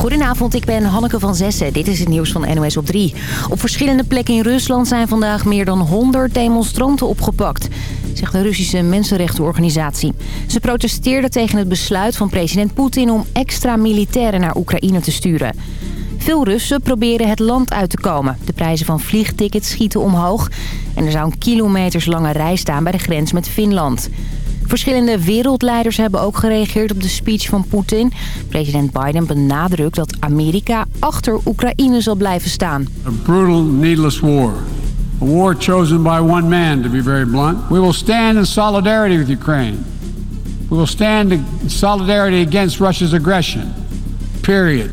Goedenavond, ik ben Hanneke van Zessen. Dit is het nieuws van NOS op 3. Op verschillende plekken in Rusland zijn vandaag meer dan 100 demonstranten opgepakt, zegt de Russische mensenrechtenorganisatie. Ze protesteerden tegen het besluit van president Poetin om extra militairen naar Oekraïne te sturen. Veel Russen proberen het land uit te komen. De prijzen van vliegtickets schieten omhoog en er zou een kilometerslange rij staan bij de grens met Finland. Verschillende wereldleiders hebben ook gereageerd op de speech van Poetin. President Biden benadrukt dat Amerika achter Oekraïne zal blijven staan. A brutal, needless war. A war chosen by one man, to be very blunt. We will stand in solidarity with Ukraine. We will stand in solidarity against Russia's aggression. Period.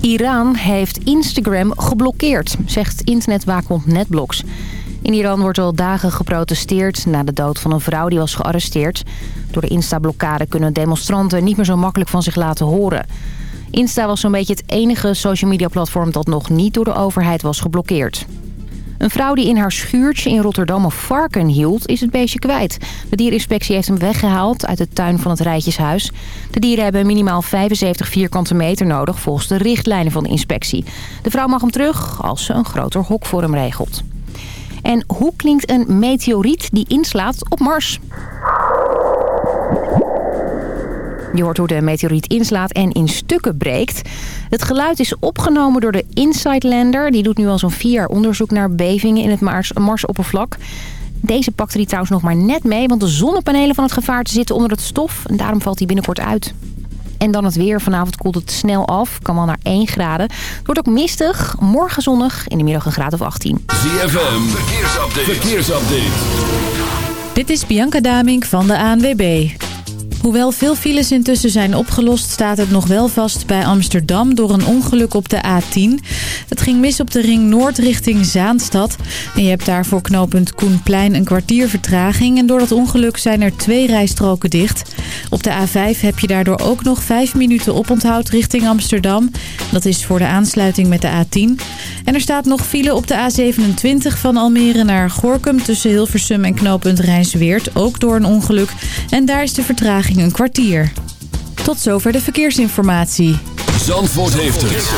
Iran heeft Instagram geblokkeerd, zegt internetwaakhond Netblocks. In Iran wordt al dagen geprotesteerd na de dood van een vrouw die was gearresteerd. Door de Insta-blokkade kunnen demonstranten niet meer zo makkelijk van zich laten horen. Insta was zo'n beetje het enige social media platform dat nog niet door de overheid was geblokkeerd. Een vrouw die in haar schuurtje in Rotterdam een varken hield, is het beestje kwijt. De dierinspectie heeft hem weggehaald uit de tuin van het rijtjeshuis. De dieren hebben minimaal 75 vierkante meter nodig volgens de richtlijnen van de inspectie. De vrouw mag hem terug als ze een groter hok voor hem regelt. En hoe klinkt een meteoriet die inslaat op Mars? Je hoort hoe de meteoriet inslaat en in stukken breekt. Het geluid is opgenomen door de InSight Lander. Die doet nu al zo'n vier jaar onderzoek naar bevingen in het Mars Marsoppervlak. Deze pakte hij trouwens nog maar net mee, want de zonnepanelen van het gevaarte zitten onder het stof. En daarom valt hij binnenkort uit. En dan het weer. Vanavond koelt het snel af. Kan wel naar 1 graden. Het wordt ook mistig. Morgen zonnig. In de middag een graad of 18. ZFM. Verkeersupdate. Verkeersupdate. Dit is Bianca Damink van de ANWB. Hoewel veel files intussen zijn opgelost, staat het nog wel vast bij Amsterdam door een ongeluk op de A10. Het ging mis op de ring Noord richting Zaanstad. En je hebt daar voor knooppunt Koenplein een kwartier vertraging. En door dat ongeluk zijn er twee rijstroken dicht. Op de A5 heb je daardoor ook nog vijf minuten oponthoud richting Amsterdam. Dat is voor de aansluiting met de A10. En er staat nog file op de A27 van Almere naar Gorkum tussen Hilversum en knooppunt Rijnsweert. Ook door een ongeluk. En daar is de vertraging een kwartier. Tot zover de verkeersinformatie. Zandvoort heeft het.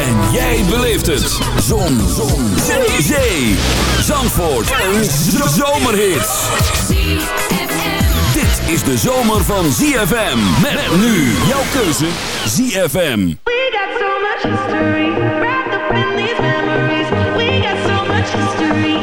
En jij beleeft het. Zon. Zon. Zee. Zee. Zandvoort. Een zomerhit. Dit is de zomer van ZFM. Met nu jouw keuze ZFM. We got so much history, wrapped up in these memories. We got so much history.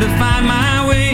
To find my way.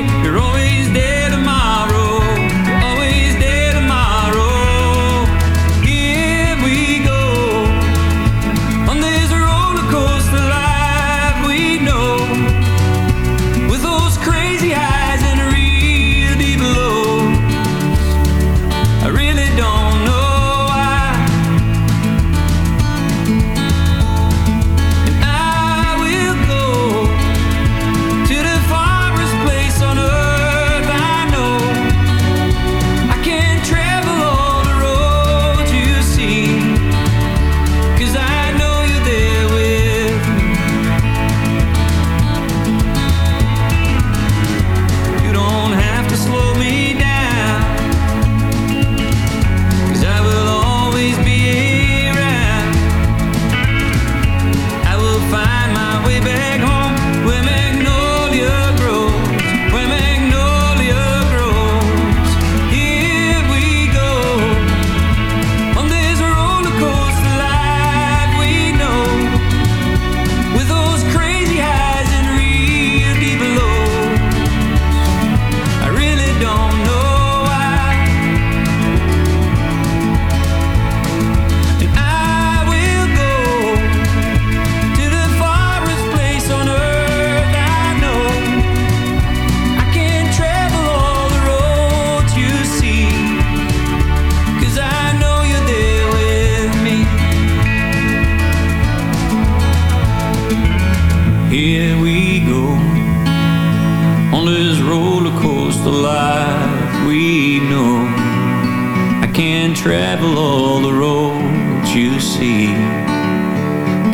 Can't travel all the roads you see.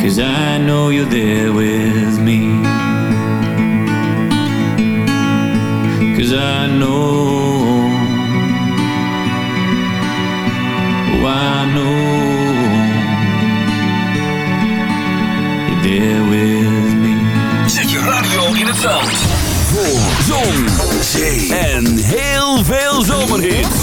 Cause I know you're there with me. Cause I know, oh, I know you're there with me. Zet je radio in het zand. Voor zon, zee en heel veel zomerhit.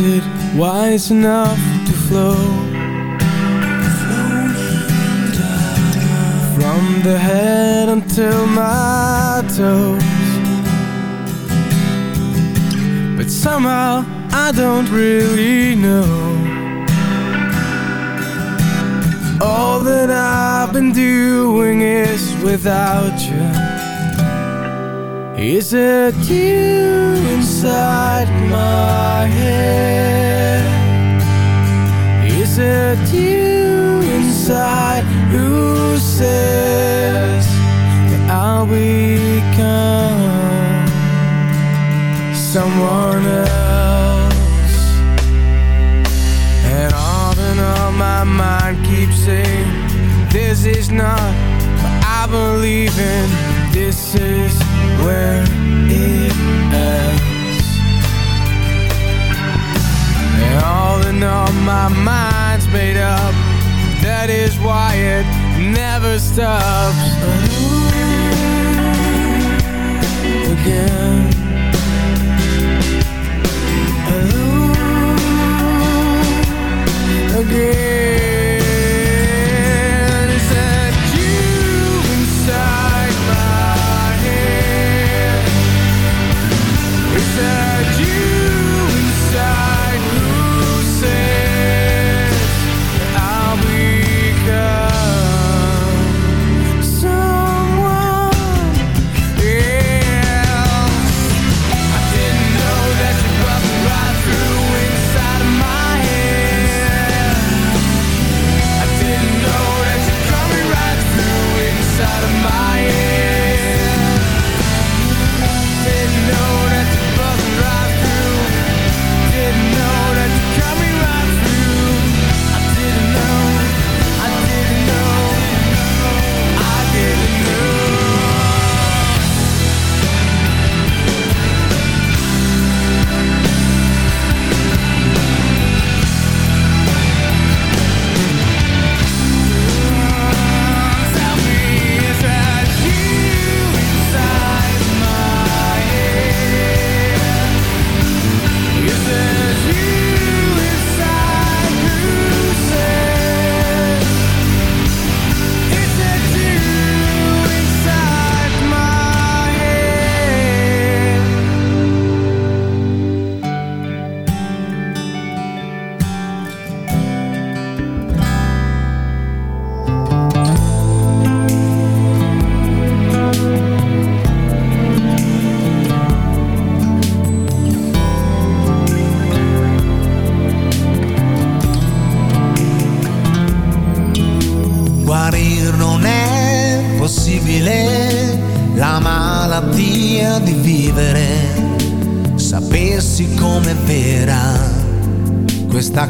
It wise enough to flow? From the head until my toes But somehow I don't really know All that I've been doing is without Is it you inside my head? Is it you inside who says that I'll become someone else? And on and on my mind keeps saying this is not what I believe in.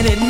And it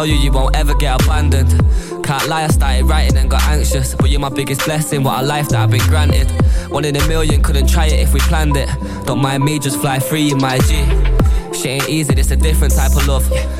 tell you, you won't ever get abandoned. Can't lie, I started writing and got anxious. But you're my biggest blessing, what a life that I've been granted. One in a million, couldn't try it if we planned it. Don't mind me, just fly free, you my G. Shit ain't easy, this a different type of love.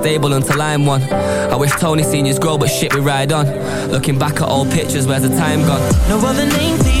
stable until I'm one. I wish Tony seniors grow, but shit, we ride on. Looking back at old pictures, where's the time gone? No other name for